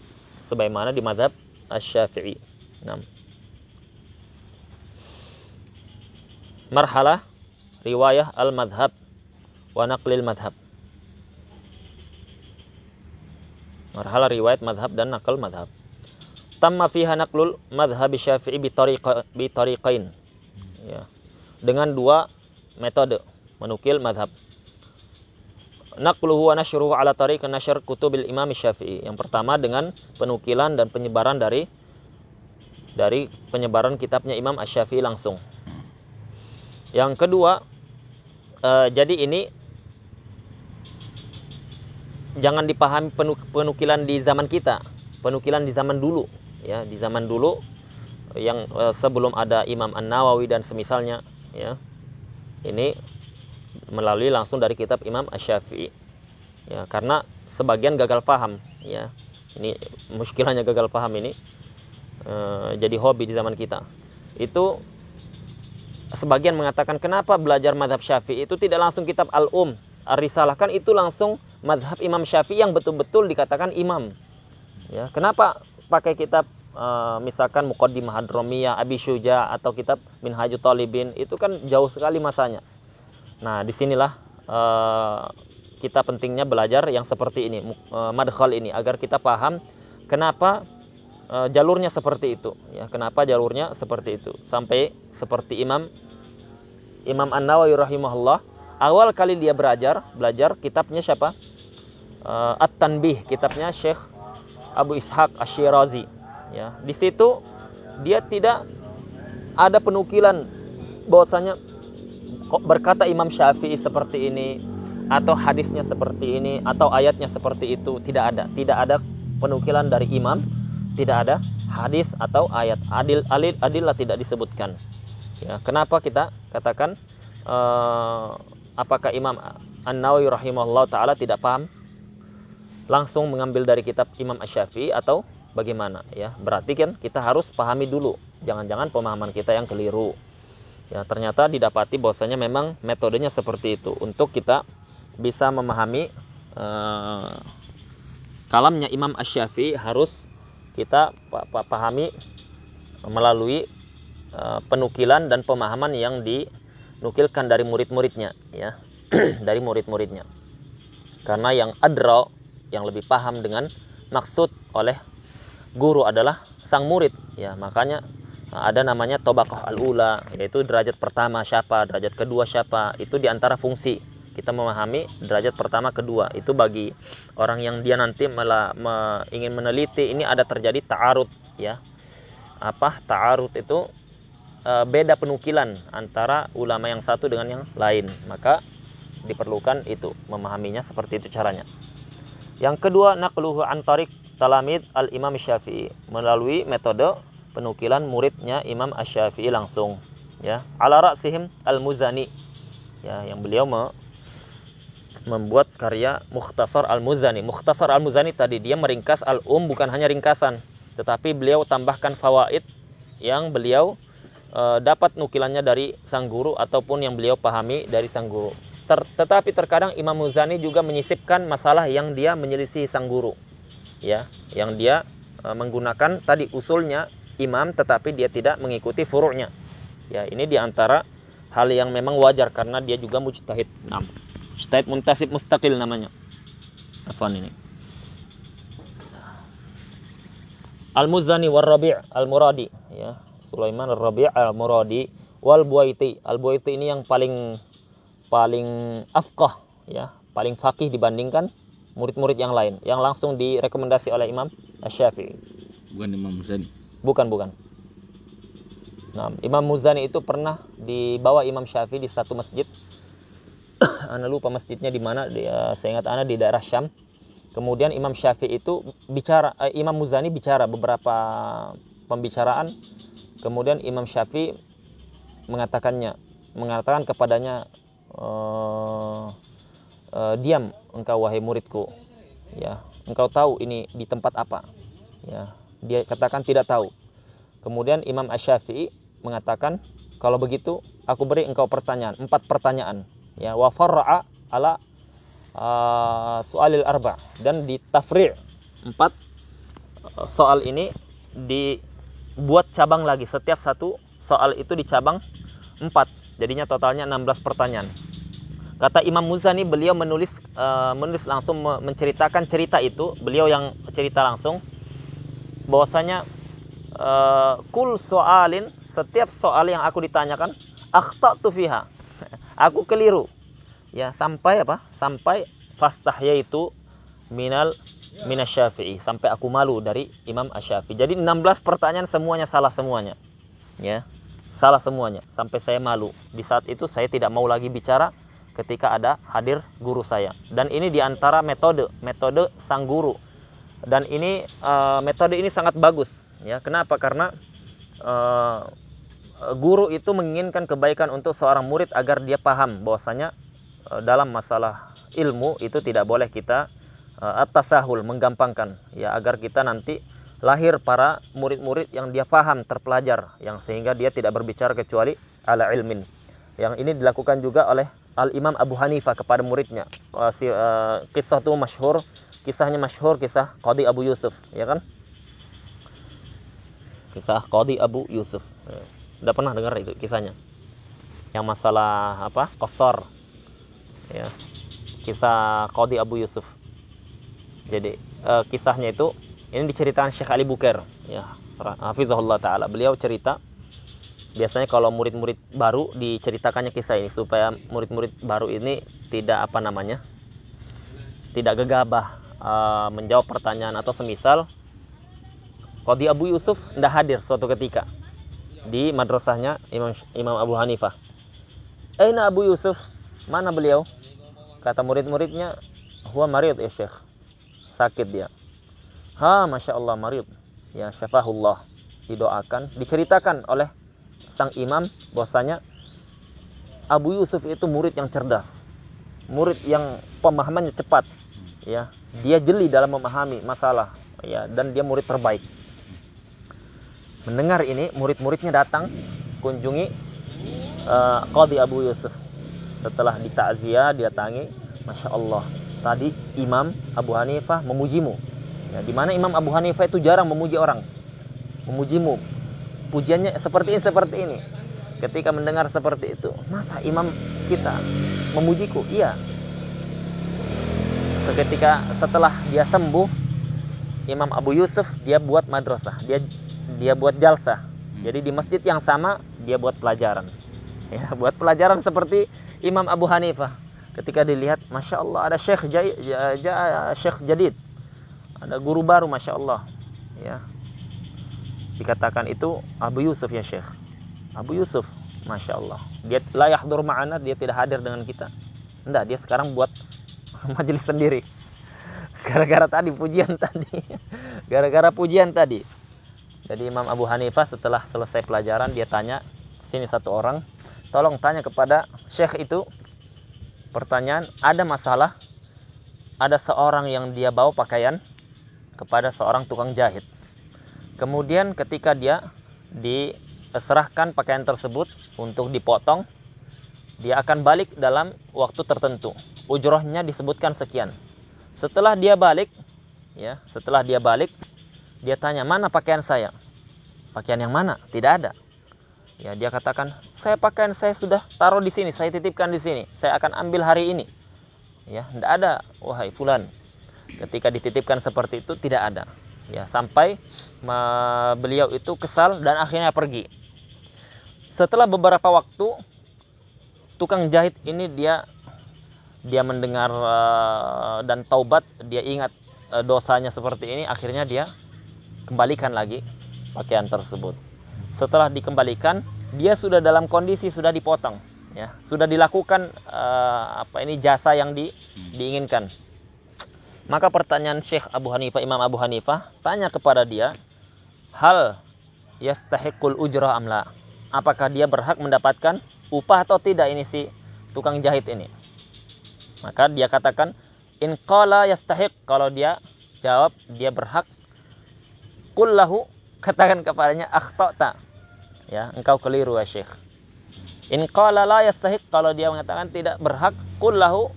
sebagaimana di madhab Asy-Syafi'i. Marhalah riwayah al-madhab wa naqlil madhab. Marhalah riwayat madhab dan nakal madhab tamma fiha naqlul madhhab Syafi'i bi tariqa bi tariqain. Ya. Dengan dua metode menukil madhab. Naqluhu wa nashruhu ala tariq nashr kutubil Imam Syafi'i. Yang pertama dengan penukilan dan penyebaran dari dari penyebaran kitabnya Imam Asy-Syafi'i langsung. Yang kedua, uh, jadi ini jangan dipahami penukilan di zaman kita, penukilan di zaman dulu ya di zaman dulu yang uh, sebelum ada Imam An Nawawi dan semisalnya ya ini melalui langsung dari kitab Imam Asy-Syafi'i ya karena sebagian gagal paham ya ini muskilahnya gagal paham ini uh, jadi hobi di zaman kita. Itu sebagian mengatakan kenapa belajar madhab syafi'i itu tidak langsung kitab al-um? Ar-risalah kan itu langsung madhab imam syafi'i yang betul-betul dikatakan imam. Ya kenapa pakai kitab uh, misalkan Muqaddimah Hadromiyah, Abi Syuja atau kitab Minhajut Talibin itu kan jauh sekali masanya. Nah, di sinilah uh, kita pentingnya belajar yang seperti ini, uh, madkhal ini agar kita paham kenapa uh, jalurnya seperti itu, ya. Kenapa jalurnya seperti itu? Sampai seperti Imam Imam An-Nawawi rahimahullah, awal kali dia belajar, belajar kitabnya siapa? Uh, At-Tanbih, kitabnya Syekh Abu Ishaq Asyirazi. Ya, di situ dia tidak ada penukilan bahwasanya berkata Imam Syafi'i seperti ini atau hadisnya seperti ini atau ayatnya seperti itu tidak ada. Tidak ada penukilan dari imam tidak ada hadis atau ayat adil adil adillah tidak disebutkan. Ya kenapa kita katakan uh, apakah Imam An Nawawi rahimahullah taala tidak paham langsung mengambil dari kitab Imam Asy-Syafi'i atau bagaimana ya. Berarti kan kita harus pahami dulu. Jangan-jangan pemahaman kita yang keliru. Ya, ternyata didapati bahwasanya memang metodenya seperti itu untuk kita bisa memahami uh, kalamnya Imam Asy-Syafi'i harus kita pahami melalui uh, penukilan dan pemahaman yang dinukilkan dari murid-muridnya ya *clears throat* dari murid-muridnya karena yang adra yang lebih paham dengan maksud oleh guru adalah sang murid. Ya makanya ada namanya tobaqah al-ula yaitu derajat pertama siapa derajat kedua siapa. Itu di antara fungsi kita memahami derajat pertama kedua. Itu bagi orang yang dia nanti mela, me, ingin meneliti ini ada terjadi ta'arud ya. Apa? Ta'arud itu e, beda penukilan antara ulama yang satu dengan yang lain. Maka diperlukan itu memahaminya seperti itu caranya yang kedua naqluhu an tariq talamid al Imam Syafi'i melalui metode penukilan muridnya Imam Asy-Syafi'i langsung ya ala ra'sihim al-Muzani ya yang beliau me, membuat karya Mukhtasar Al-Muzani. Mukhtasar Al-Muzani tadi dia meringkas al-um bukan hanya ringkasan, tetapi beliau tambahkan fawaid yang beliau e, dapat nukilannya dari sang guru ataupun yang beliau pahami dari sang guru. Ter, tetapi terkadang Imam Muzani juga menyisipkan masalah yang dia menyelisih sang guru. Ya, yang dia e, menggunakan tadi usulnya imam tetapi dia tidak mengikuti furuknya. Ya, ini di antara hal yang memang wajar karena dia juga mujtahid. Nah. Mujtahid muntasib mustaqil namanya. Afan ini. Al-Muzani wal Rabi' al-Muradi ya. Sulaiman al-Rabi' al-Muradi wal Buaiti. Al-Buaiti ini yang paling paling afqah ya, paling fakih dibandingkan murid-murid yang lain yang langsung direkomendasi oleh Imam Asy-Syafi'i. Bukan Imam Muzani. Bukan, bukan. Nah, Imam Muzani itu pernah dibawa Imam Syafi'i di satu masjid *coughs* Ana lupa masjidnya di mana. Dia, saya ingat Ana di daerah Syam. Kemudian Imam Syafi'i itu bicara, eh, Imam Muzani bicara beberapa pembicaraan. Kemudian Imam Syafi'i mengatakannya, mengatakan kepadanya, e, e, diam engkau wahai muridku, ya, engkau tahu ini di tempat apa, ya. Dia katakan tidak tahu. Kemudian Imam Asy-Syafi'i mengatakan, kalau begitu aku beri engkau pertanyaan, empat pertanyaan. Ya wa far'a ala uh, soalil arba. Dan di tafri' empat uh, soal ini dibuat cabang lagi. Setiap satu soal itu dicabang empat. Jadinya totalnya 16 pertanyaan kata Imam Muzani beliau menulis uh, menulis langsung menceritakan cerita itu beliau yang cerita langsung bahwasanya uh, kul soalin setiap soal yang aku ditanyakan akhtatu fiha *laughs* aku keliru. Ya, sampai apa? Sampai fastah yaitu minal minasyafi'i sampai aku malu dari Imam Asy-Syafi'i. Jadi 16 pertanyaan semuanya salah semuanya. Ya. Salah semuanya sampai saya malu. Di saat itu saya tidak mau lagi bicara ketika ada hadir guru saya. Dan ini di antara metode, metode sang guru. Dan ini uh, metode ini sangat bagus. Ya, kenapa? Karena uh, guru itu menginginkan kebaikan untuk seorang murid agar dia paham bahwasanya eh, dalam masalah ilmu itu tidak boleh kita uh, atasahul menggampangkan ya agar kita nanti lahir para murid-murid yang dia paham terpelajar yang sehingga dia tidak berbicara kecuali ala ilmin. Yang ini dilakukan juga oleh Al Imam Abu Hanifah kepada muridnya. Uh, uh, kisah itu masyhur, kisahnya masyhur kisah Qadi Abu Yusuf, ya kan? Kisah Qadi Abu Yusuf. Ya. Udah pernah dengar itu kisahnya? Yang masalah apa? Kosor. Ya. Kisah Qadi Abu Yusuf. Jadi uh, kisahnya itu ini diceritakan Syekh Ali Buker ya. Hafizahullah taala. Beliau cerita biasanya kalau murid-murid baru diceritakannya kisah ini supaya murid-murid baru ini tidak apa namanya? tidak gegabah uh, menjawab pertanyaan atau semisal Qadi Abu Yusuf tidak hadir suatu ketika di madrasahnya Imam Imam Abu Hanifah. Aina Abu Yusuf? Mana beliau? Kata murid-muridnya, huwa marid ya Syekh. Sakit dia. Ha, Masya Allah marid. Ya, syafahullah. Didoakan, diceritakan oleh sang imam bahwasanya Abu Yusuf itu murid yang cerdas. Murid yang pemahamannya cepat. Ya, dia jeli dalam memahami masalah ya dan dia murid terbaik mendengar ini murid-muridnya datang kunjungi uh, Abu Yusuf setelah ditakziah dia tangi Masya Allah tadi Imam Abu Hanifah memujimu. Ya, di mana Imam Abu Hanifah itu jarang memuji orang. Memujimu. Pujiannya seperti ini seperti ini. Ketika mendengar seperti itu, masa imam kita memujiku? Iya. Seketika setelah dia sembuh, Imam Abu Yusuf dia buat madrasah, dia dia buat jalsah. Hmm. Jadi di masjid yang sama dia buat pelajaran. Ya, *laughs* buat pelajaran seperti Imam Abu Hanifah. Ketika dilihat, masya Allah ada Syekh Jai, Syekh Jadid, ada guru baru, masya Allah. Ya, dikatakan itu Abu Yusuf ya Syekh. Abu Yusuf, masya Allah. Dia layak ma'ana, dia tidak hadir dengan kita. Enggak, dia sekarang buat *laughs* majelis sendiri. Gara-gara tadi pujian tadi. *laughs* Gara-gara pujian tadi. Jadi Imam Abu Hanifah setelah selesai pelajaran dia tanya, sini satu orang, tolong tanya kepada Syekh itu Pertanyaan, ada masalah? Ada seorang yang dia bawa pakaian kepada seorang tukang jahit. Kemudian ketika dia diserahkan pakaian tersebut untuk dipotong, dia akan balik dalam waktu tertentu. Ujrohnya disebutkan sekian. Setelah dia balik, ya, setelah dia balik, dia tanya, "Mana pakaian saya?" Pakaian yang mana? Tidak ada. Ya, dia katakan, "Saya pakaian saya sudah taruh di sini, saya titipkan di sini. Saya akan ambil hari ini." Ya, tidak ada, wahai fulan. Ketika dititipkan seperti itu tidak ada. Ya, sampai beliau itu kesal dan akhirnya pergi. Setelah beberapa waktu tukang jahit ini dia dia mendengar uh, dan taubat, dia ingat uh, dosanya seperti ini, akhirnya dia kembalikan lagi pakaian tersebut. Setelah dikembalikan dia sudah dalam kondisi sudah dipotong ya. Sudah dilakukan uh, apa ini jasa yang di, diinginkan maka pertanyaan Syekh Abu Hanifah Imam Abu Hanifah tanya kepada dia hal yastahiqul ujrah amla apakah dia berhak mendapatkan upah atau tidak ini si tukang jahit ini maka dia katakan in qala yastahiq kalau dia jawab dia berhak kullahu *laughs* katakan kepadanya akhtata. Ya, engkau keliru ya Syekh. In qala la yastahiq kalau dia mengatakan tidak berhak, qul lahu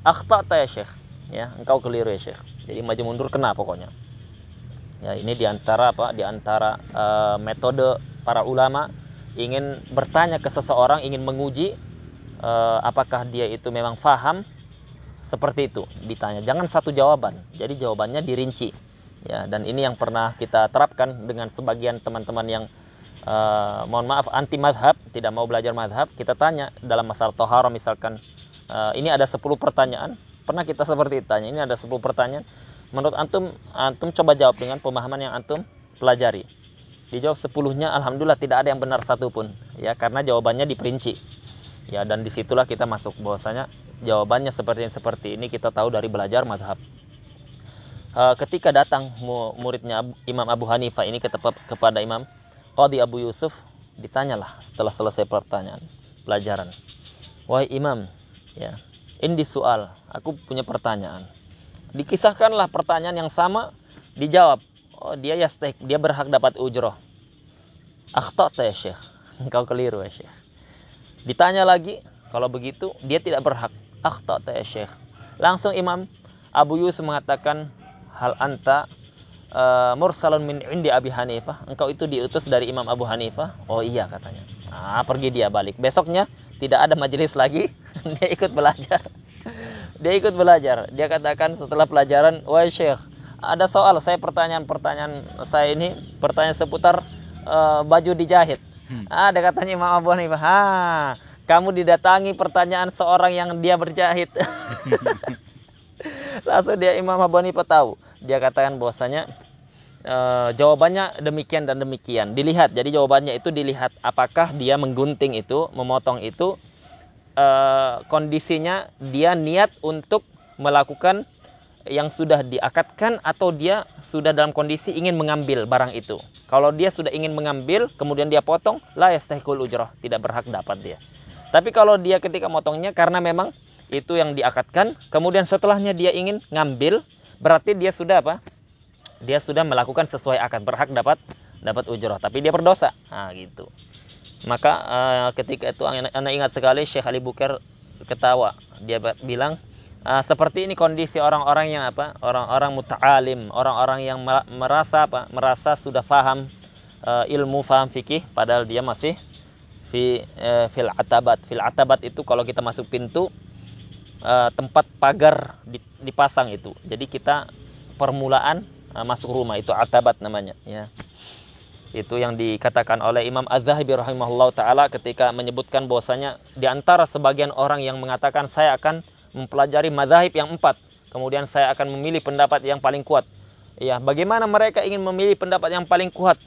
akhtata ya Syekh. Ya, engkau keliru ya Syekh. Jadi maju mundur kena pokoknya. Ya, ini di antara apa? Di antara uh, metode para ulama ingin bertanya ke seseorang, ingin menguji uh, apakah dia itu memang faham seperti itu ditanya. Jangan satu jawaban. Jadi jawabannya dirinci ya dan ini yang pernah kita terapkan dengan sebagian teman-teman yang uh, mohon maaf anti madhab tidak mau belajar madhab kita tanya dalam masalah tohara misalkan uh, ini ada 10 pertanyaan pernah kita seperti tanya ini ada 10 pertanyaan. Menurut antum antum coba jawab dengan pemahaman yang antum pelajari. Dijawab sepuluhnya alhamdulillah tidak ada yang benar satupun. Ya karena jawabannya diperinci. Ya dan di situlah kita masuk. Bahwasanya jawabannya seperti ini seperti ini kita tahu dari belajar madhab. Uh, ketika datang muridnya Imam Abu Hanifah ini kepada Imam Qadi Abu Yusuf ditanyalah setelah selesai pertanyaan pelajaran. Wahai imam ya ini soal aku punya pertanyaan. Dikisahkanlah pertanyaan yang sama dijawab oh dia ya dia berhak dapat ujroh. Akhtata ya syekh. *laughs* Engkau keliru ya syekh. Ditanya lagi kalau begitu dia tidak berhak. Akhtata ya syekh. Langsung imam Abu Yusuf mengatakan hal anta uh, mursalun min indi Abi Hanifah. Engkau itu diutus dari Imam Abu Hanifah? Oh iya katanya. Ah pergi dia balik. Besoknya tidak ada majelis lagi. *laughs* Dia ikut belajar dia ikut belajar dia katakan setelah pelajaran wahai syekh ada soal saya pertanyaan-pertanyaan saya ini pertanyaan seputar uh, baju dijahit hmm. ah ada katanya Imam Abu Hanifah ah kamu didatangi pertanyaan seorang yang dia berjahit *laughs* Langsung dia Imam Abu Hanifah tahu. Dia katakan bahwasanya e, jawabannya demikian dan demikian. Dilihat. Jadi jawabannya itu dilihat apakah dia menggunting itu, memotong itu e, kondisinya dia niat untuk melakukan yang sudah diakatkan atau dia sudah dalam kondisi ingin mengambil barang itu. Kalau dia sudah ingin mengambil, kemudian dia potong, la yastahiqul ujrah, tidak berhak dapat dia. Tapi kalau dia ketika motongnya karena memang itu yang diakatkan, kemudian setelahnya dia ingin ngambil, berarti dia sudah apa? Dia sudah melakukan sesuai akad, berhak dapat dapat ujrah, tapi dia berdosa. Nah, gitu. Maka uh, ketika itu anak ingat sekali Syekh Ali Buker ketawa. Dia bilang, Uh, seperti ini kondisi orang-orang yang apa? Orang-orang muta'alim, orang-orang yang merasa apa? Merasa sudah faham uh, ilmu, faham fikih padahal dia masih fi uh, fil atabat. Fil atabat itu kalau kita masuk pintu uh, tempat pagar dipasang itu. Jadi kita permulaan uh, masuk rumah itu atabat namanya ya. Itu yang dikatakan oleh Imam Az-Zahabi rahimahullah taala ketika menyebutkan bahwasanya di antara sebagian orang yang mengatakan saya akan mempelajari madhahib yang empat. Kemudian saya akan memilih pendapat yang paling kuat. Ya, bagaimana mereka ingin memilih pendapat yang paling kuat?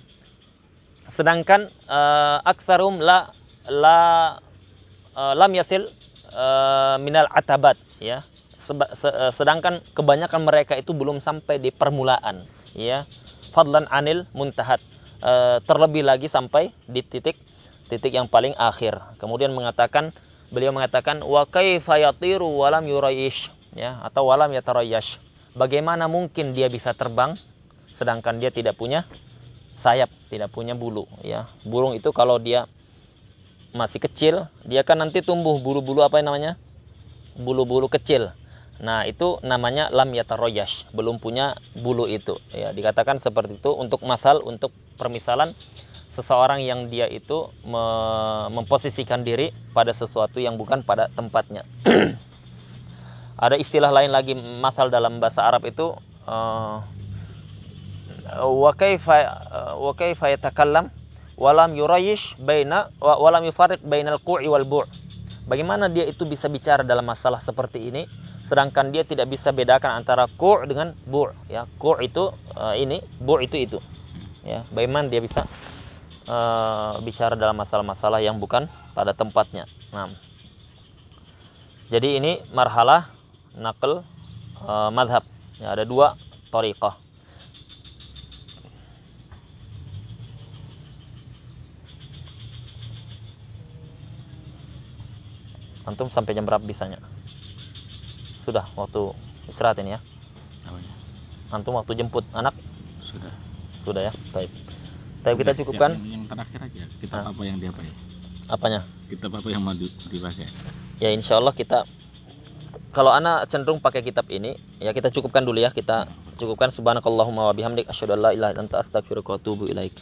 Sedangkan uh, aktsarum la la uh, lam yasil uh, minal atabat, ya. Seba, se, uh, sedangkan kebanyakan mereka itu belum sampai di permulaan, ya. Fadlan anil muntahat. Uh, terlebih lagi sampai di titik titik yang paling akhir. Kemudian mengatakan beliau mengatakan wa kaifa yatiru walam yurayish ya atau walam yatarayyash. Bagaimana mungkin dia bisa terbang sedangkan dia tidak punya sayap, tidak punya bulu ya. Burung itu kalau dia masih kecil, dia kan nanti tumbuh bulu-bulu apa namanya? Bulu-bulu kecil. Nah, itu namanya lam yataroyash, belum punya bulu itu. Ya, dikatakan seperti itu untuk masal, untuk permisalan seseorang yang dia itu memposisikan diri pada sesuatu yang bukan pada tempatnya. *clears throat* Ada istilah lain lagi masal dalam bahasa Arab itu uh, wa kaifa wa kaifa walam yurayish baina walam yufarriq bainal qu'i wal bu'. Bagaimana dia itu bisa bicara dalam masalah seperti ini sedangkan dia tidak bisa bedakan antara qu' dengan bu' ya. Qu' itu uh, ini, bu' itu itu. Ya, bagaimana dia bisa uh, bicara dalam masalah-masalah yang bukan pada tempatnya. Nah, jadi ini marhalah nakal uh, madhab. Ya, ada dua tariqah. Antum sampai jam berapa bisanya? Sudah waktu istirahat ini ya. Antum waktu jemput anak? Sudah. Sudah ya. Baik. Tapi kita cukupkan yang terakhir aja. Kita apa yang dia pakai? Apanya? Kita apa yang mau dipakai? Ya insya Allah kita kalau anak cenderung pakai kitab ini, ya kita cukupkan dulu ya. Kita cukupkan subhanakallahumma wa bihamdik asyhadu an la ilaha illa anta astaghfiruka wa atubu ilaik.